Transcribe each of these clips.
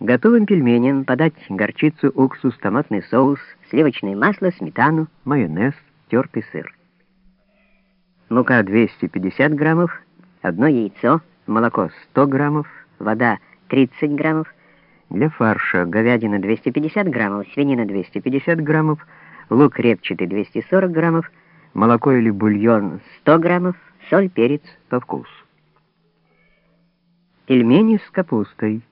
Готовым пельменям подать горчицу, уксус, томатный соус, сливочное масло, сметану, майонез, тертый сыр. Мука 250 граммов, одно яйцо, молоко 100 граммов, вода 30 граммов, для фарша говядина 250 граммов, свинина 250 граммов, лук репчатый 240 граммов, молоко или бульон 100 граммов, соль, перец по вкусу. Пельмени с капустой.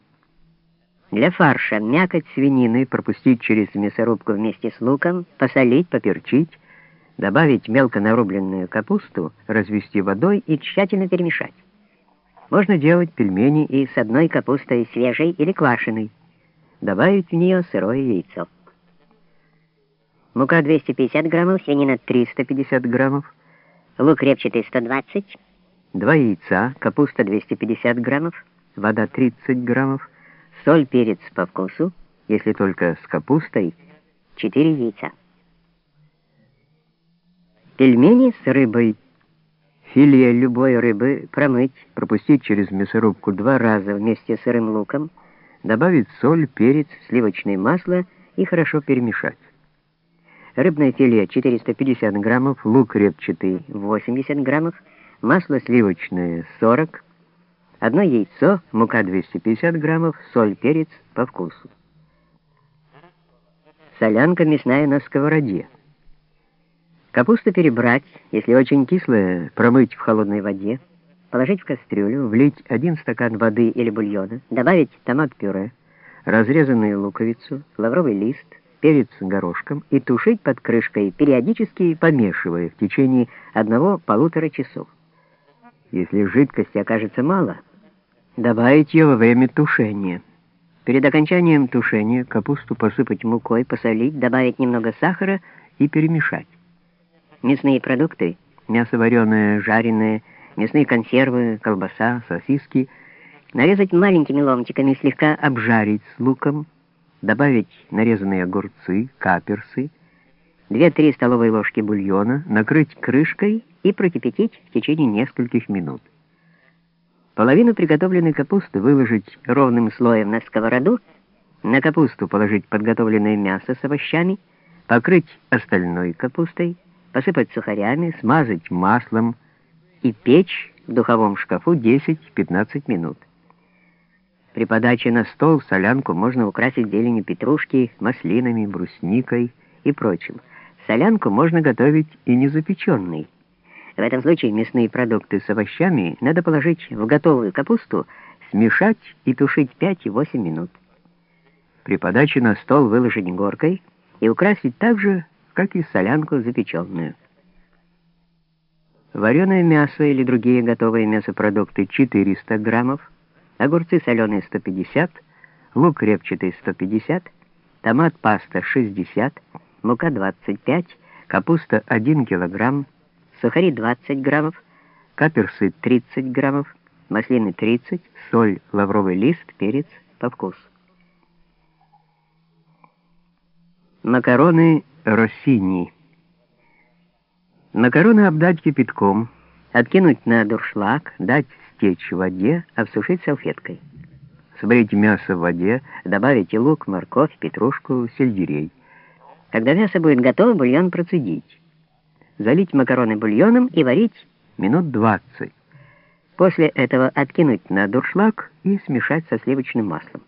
Для фарша мякоть свинины пропустить через мясорубку вместе с луком, посолить, поперчить, добавить мелко нарубленную капусту, развести водой и тщательно перемешать. Можно делать пельмени и с одной капустой свежей или квашеной. Добавить в нее сырое яйцо. Мука 250 граммов, свинина 350 граммов, лук репчатый 120, два яйца, капуста 250 граммов, вода 30 граммов, соль, перец по вкусу, если только с капустой, 4 яйца. Пельмени с рыбой. Филе любой рыбы промыть, пропустить через мясорубку два раза вместе с сырым луком, добавить соль, перец, сливочное масло и хорошо перемешать. Рыбное филе 450 граммов, лук репчатый 80 граммов, масло сливочное 40, одно яйцо, мука 250 граммов, соль, перец по вкусу. Солянка мясная на сковороде. Капусту перебрать, если очень кислая, промыть в холодной воде, положить в кастрюлю, влить один стакан воды или бульона, добавить томат-пюре, разрезанную луковицу, лавровый лист, перец горошком и тушить под крышкой, периодически помешивая в течение одного-полутора часов. Если жидкости окажется мало, добавить ее во время тушения. Перед окончанием тушения капусту посыпать мукой, посолить, добавить немного сахара и перемешать мясные продукты, мясо вареное, жареное, мясные консервы, колбаса, сосиски, нарезать маленькими ломтиками, слегка обжарить с луком, добавить нарезанные огурцы, каперсы, 2-3 столовые ложки бульона, накрыть крышкой и прокипятить в течение нескольких минут. Половину приготовленной капусты выложить ровным слоем на сковороду, на капусту положить подготовленное мясо с овощами, покрыть остальной капустой, посыпать сухарями, смазать маслом и печь в духовом шкафу 10-15 минут. При подаче на стол солянку можно украсить зеленью петрушки, маслинами, брусникой и прочим. Солянку можно готовить и не запеченной. В этом случае мясные продукты с овощами надо положить в готовую капусту, смешать и тушить 5-8 минут. При подаче на стол выложить горкой и украсить так же, как и солянку запеченную. Вареное мясо или другие готовые мясопродукты 400 граммов, огурцы соленые 150, лук репчатый 150, томат паста 60, мука 25, капуста 1 килограмм, сухари 20 граммов, каперсы 30 граммов, маслины 30, соль, лавровый лист, перец по вкусу. Макароны Россини. Макароны обдать кипятком, откинуть на дуршлаг, дать стечь в воде, обсушить салфеткой. Сварить мясо в воде, добавить лук, морковь, петрушку, сельдерей. Когда мясо будет готово, бульон процедить. Залить макароны бульоном и варить минут 20. После этого откинуть на дуршлаг и смешать со сливочным маслом.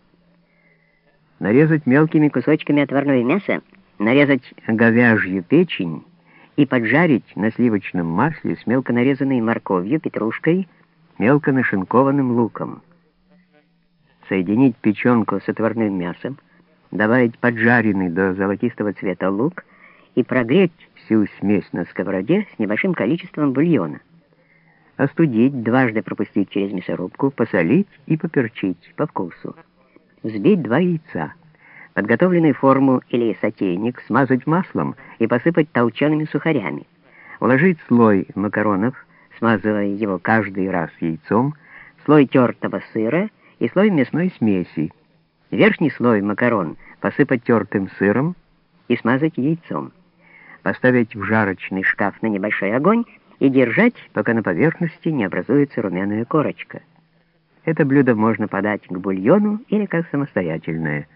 Нарезать мелкими кусочками отварное мясо нарезать говяжью печень и поджарить на сливочном масле с мелко нарезанной морковью, петрушкой, мелко нашинкованным луком. Соединить печенку с отварным мясом, добавить поджаренный до золотистого цвета лук и прогреть всю смесь на сковороде с небольшим количеством бульона. Остудить, дважды пропустить через мясорубку, посолить и поперчить по вкусу. Взбить два яйца. Подготовленную форму или сотейник смазать маслом и посыпать толчеными сухарями. Уложить слой макаронов, смазывая его каждый раз яйцом, слой тертого сыра и слой мясной смеси. Верхний слой макарон посыпать тертым сыром и смазать яйцом. Поставить в жарочный шкаф на небольшой огонь и держать, пока на поверхности не образуется румяная корочка. Это блюдо можно подать к бульону или как самостоятельное.